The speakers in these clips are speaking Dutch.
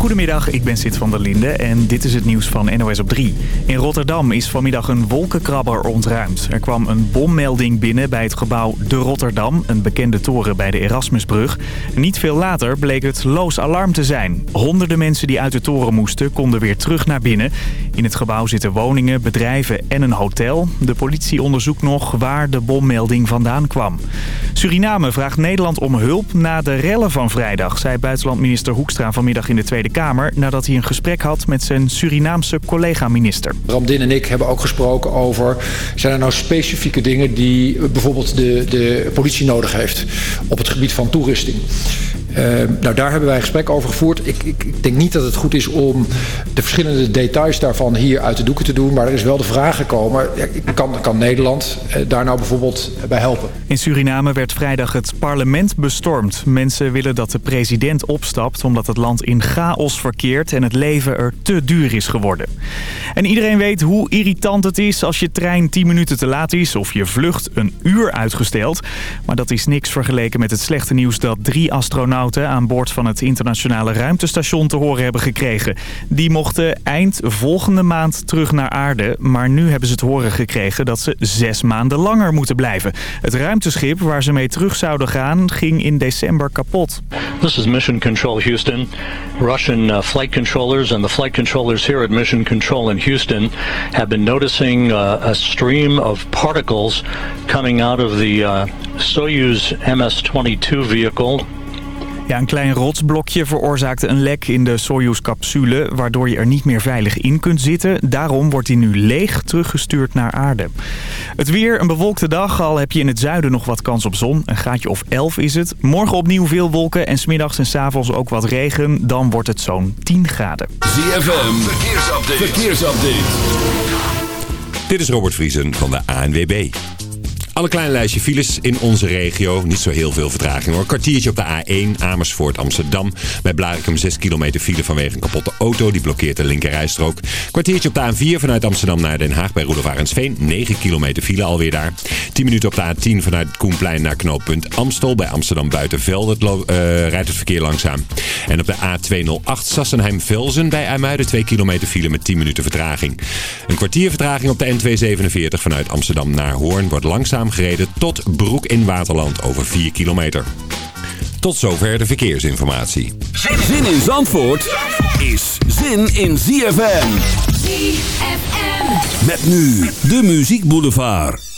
Goedemiddag, ik ben Sid van der Linde en dit is het nieuws van NOS op 3. In Rotterdam is vanmiddag een wolkenkrabber ontruimd. Er kwam een bommelding binnen bij het gebouw De Rotterdam, een bekende toren bij de Erasmusbrug. Niet veel later bleek het loos alarm te zijn. Honderden mensen die uit de toren moesten konden weer terug naar binnen. In het gebouw zitten woningen, bedrijven en een hotel. De politie onderzoekt nog waar de bommelding vandaan kwam. Suriname vraagt Nederland om hulp na de rellen van vrijdag, zei buitenlandminister Hoekstra vanmiddag in de Tweede Kamer... nadat hij een gesprek had met zijn Surinaamse collega-minister. Ramdin en ik hebben ook gesproken over... zijn er nou specifieke dingen die bijvoorbeeld de, de politie nodig heeft... op het gebied van toerusting? Uh, nou, daar hebben wij een gesprek over gevoerd. Ik, ik, ik, denk niet dat het goed is om de verschillende details daarvan hier uit de doeken te doen. Maar er is wel de vraag gekomen, kan, kan Nederland uh, daar nou bijvoorbeeld bij helpen? In Suriname werd vrijdag het parlement bestormd. Mensen willen dat de president opstapt omdat het land in chaos verkeert en het leven er te duur is geworden. En iedereen weet hoe irritant het is als je trein 10 minuten te laat is of je vlucht een uur uitgesteld. Maar dat is niks vergeleken met het slechte nieuws dat drie astronauten aan boord van het internationale ruimtestation te horen hebben gekregen. Die mochten eind volgende maand terug naar aarde, maar nu hebben ze het horen gekregen dat ze zes maanden langer moeten blijven. Het ruimteschip waar ze mee terug zouden gaan ging in december kapot. This is Mission Control Houston. Russian uh, flight controllers and the flight controllers here at Mission Control in Houston have been noticing uh, a stream of particles coming out of the uh, Soyuz MS-22 vehicle ja, een klein rotsblokje veroorzaakte een lek in de Soyuz-capsule... waardoor je er niet meer veilig in kunt zitten. Daarom wordt hij nu leeg teruggestuurd naar aarde. Het weer, een bewolkte dag. Al heb je in het zuiden nog wat kans op zon. Een gaatje of 11 is het. Morgen opnieuw veel wolken en smiddags en s avonds ook wat regen. Dan wordt het zo'n 10 graden. ZFM, verkeersupdate. verkeersupdate. Dit is Robert Vriesen van de ANWB. Alle kleine lijstje files in onze regio. Niet zo heel veel vertraging hoor. Kwartiertje op de A1 Amersfoort Amsterdam. Bij Blarikum 6 kilometer file vanwege een kapotte auto. Die blokkeert de linkerrijstrook. Kwartiertje op de A4 vanuit Amsterdam naar Den Haag bij Roelof 9 kilometer file alweer daar. 10 minuten op de A10 vanuit Koenplein naar knooppunt Amstel. Bij Amsterdam Buitenveld uh, rijdt het verkeer langzaam. En op de A208 Sassenheim-Velzen bij IJmuiden 2 kilometer file met 10 minuten vertraging. Een kwartier vertraging op de N247 vanuit Amsterdam naar Hoorn wordt gereden tot Broek in Waterland over 4 kilometer. Tot zover de verkeersinformatie. Zin in Zandvoort is zin in ZFM. ZFM. Met nu de Muziek Boulevard.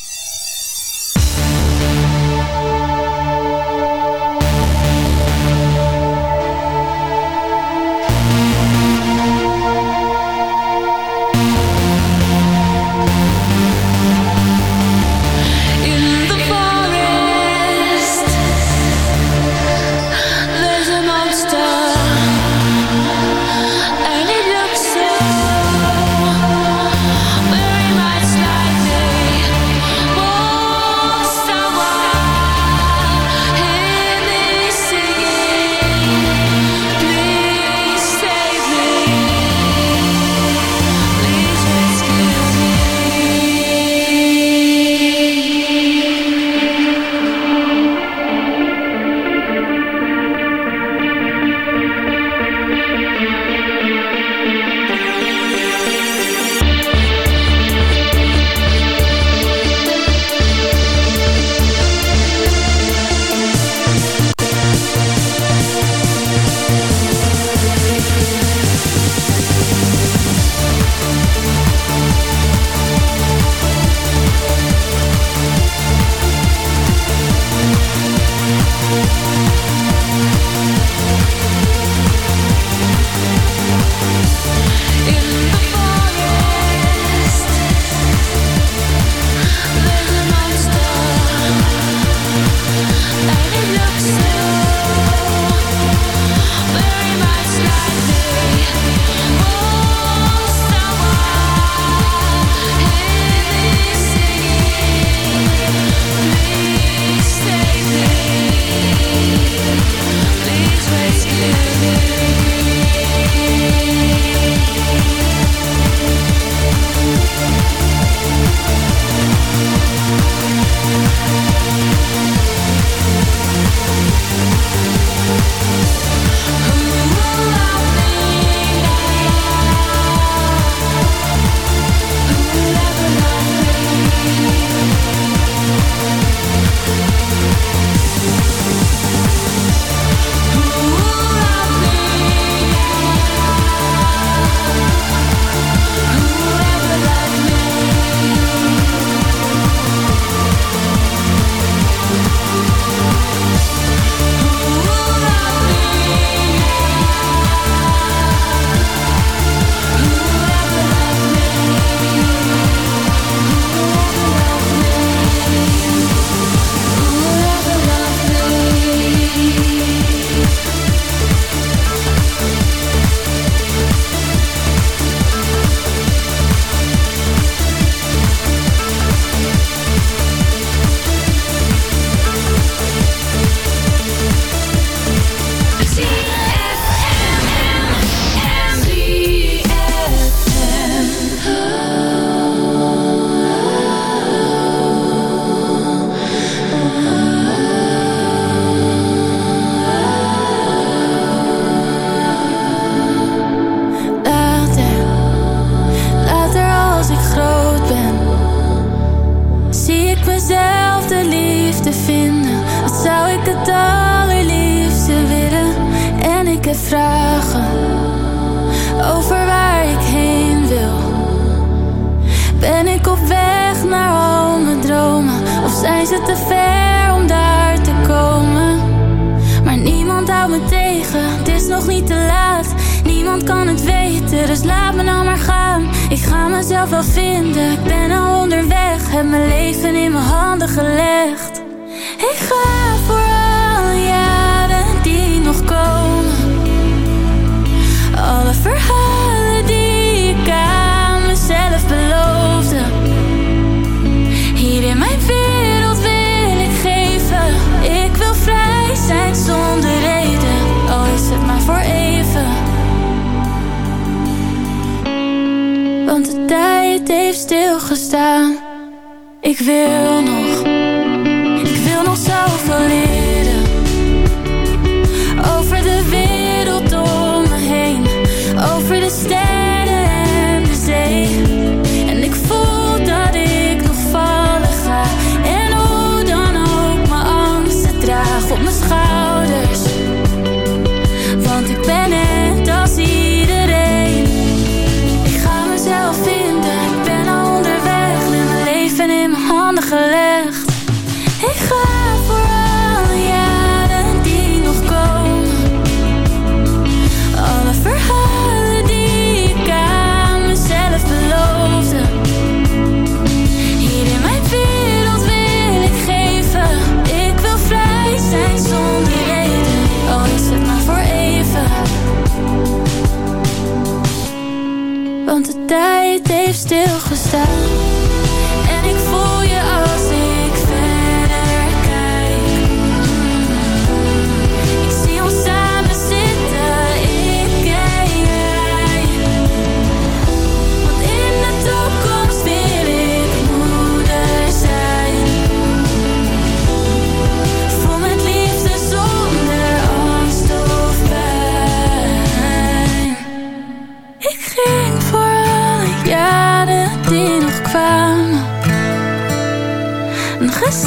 to stay.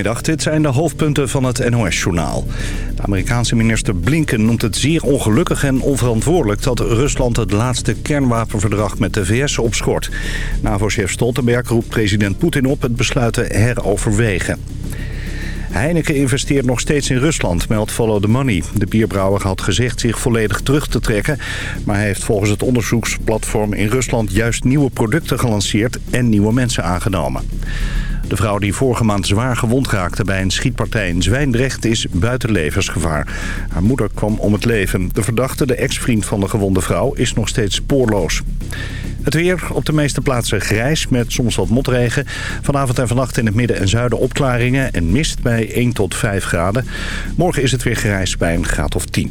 Dit zijn de hoofdpunten van het NOS-journaal. De Amerikaanse minister Blinken noemt het zeer ongelukkig en onverantwoordelijk... dat Rusland het laatste kernwapenverdrag met de VS opschort. NAVO-chef Stoltenberg roept president Poetin op het besluit te heroverwegen. Heineken investeert nog steeds in Rusland, meldt Follow the Money. De bierbrouwer had gezegd zich volledig terug te trekken... maar hij heeft volgens het onderzoeksplatform in Rusland... juist nieuwe producten gelanceerd en nieuwe mensen aangenomen. De vrouw die vorige maand zwaar gewond raakte bij een schietpartij in Zwijndrecht is buiten levensgevaar. Haar moeder kwam om het leven. De verdachte, de ex-vriend van de gewonde vrouw, is nog steeds spoorloos. Het weer op de meeste plaatsen grijs met soms wat motregen. Vanavond en vannacht in het midden en zuiden opklaringen en mist bij 1 tot 5 graden. Morgen is het weer grijs bij een graad of 10.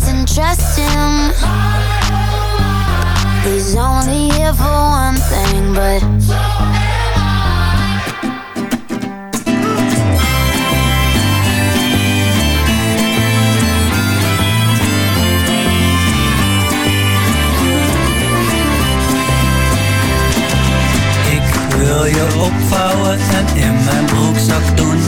Doesn't trust him. He's only here for one thing, but. Ik wil je opvouwen en in mijn broekzak doen.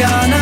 als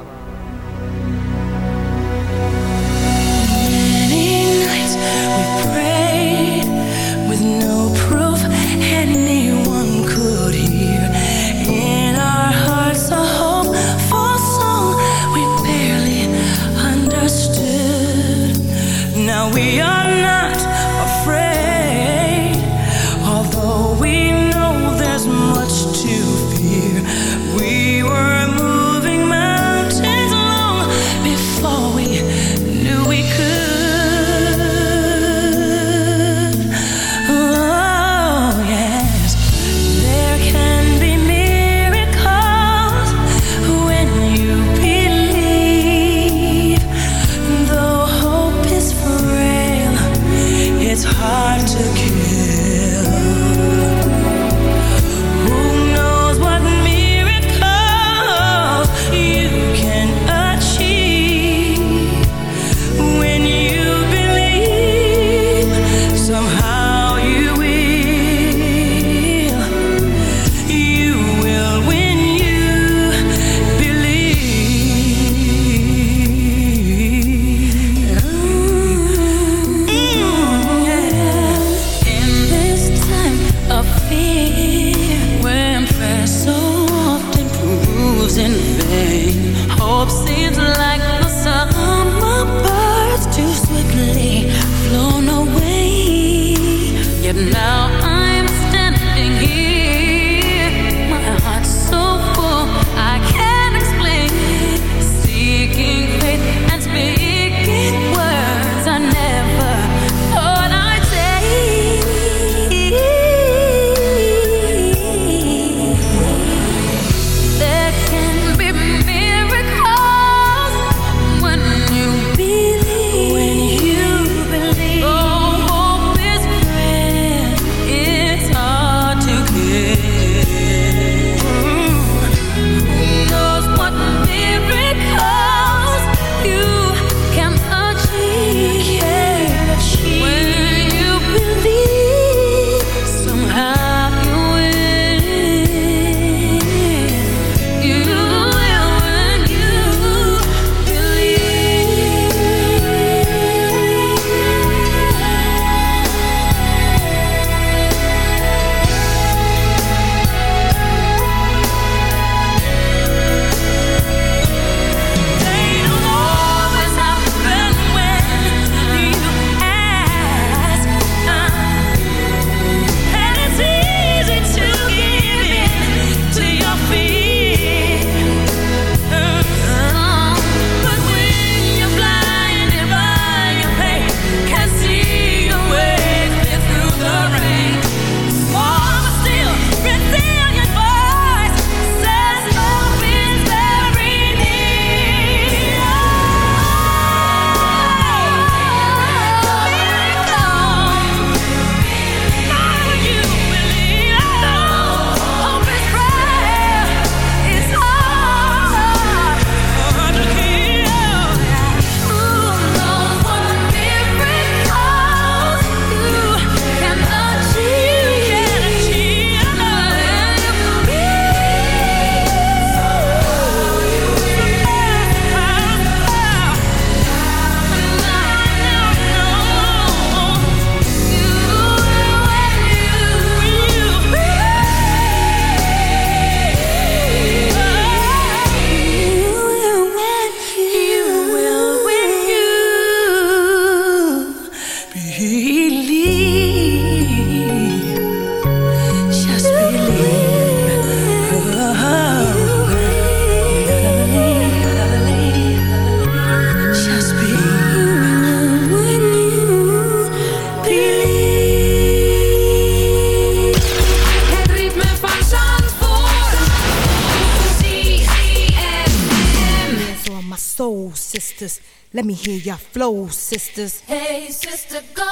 Let me hear your flow, sisters. Hey, sister, go.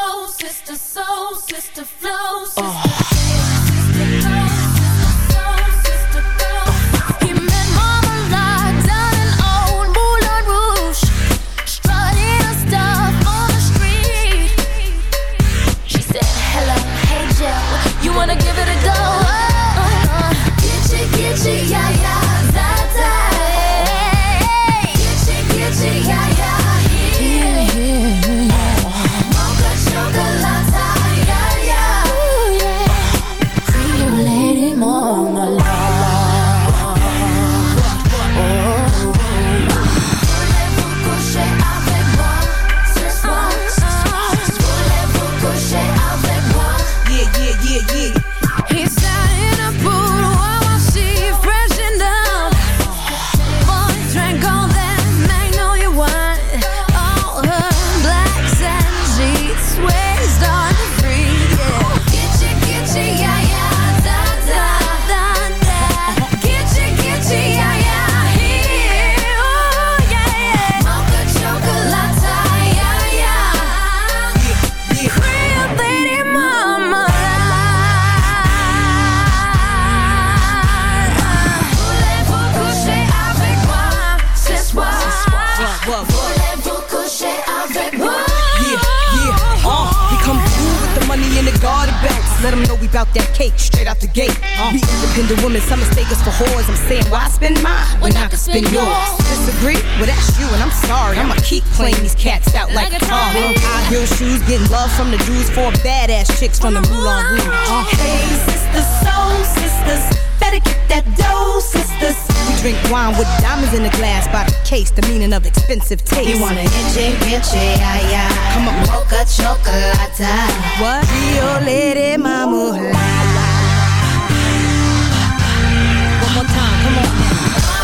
Getting love from the dudes, four badass chicks from the Moulin Rouge. Huh? Hey, sisters, soul sisters, better get that dough, sisters. We drink wine with diamonds in the glass by the case, the meaning of expensive taste. You wanna enche, enche. Come on, mocha chocolate. What? Rio Lady Mama. One more time, come on.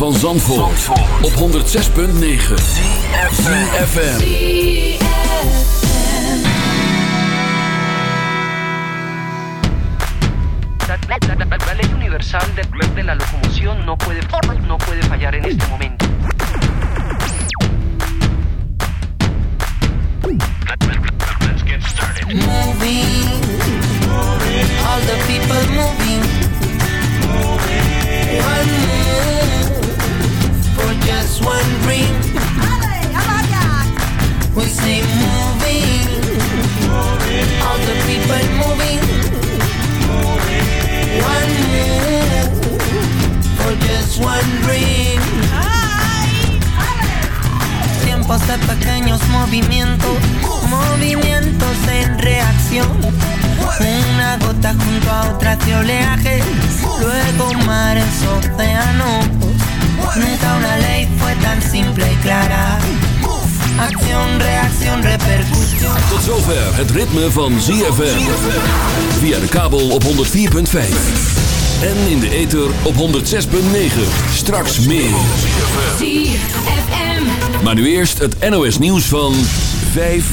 Van Zandvoort, op 106.9 CFFM La ley universal de, de la locomoción no puede, no puede fallar en este momento. moving. All the people moving. One move just one dream. We say moving. All the people moving. One move for just one dream. Tiempos de pequeños movimientos, movimientos en reacción. Una gota junto a otras de oleaje, luego mares, océanos. Nunca una ley fue tan simple y clara. Acción, reacción, repercusión. Tot zover het ritme van ZFM. Via de kabel op 104.5. En in de ether op 106.9. Straks meer. ZFM. Maar nu eerst het NOS nieuws van 5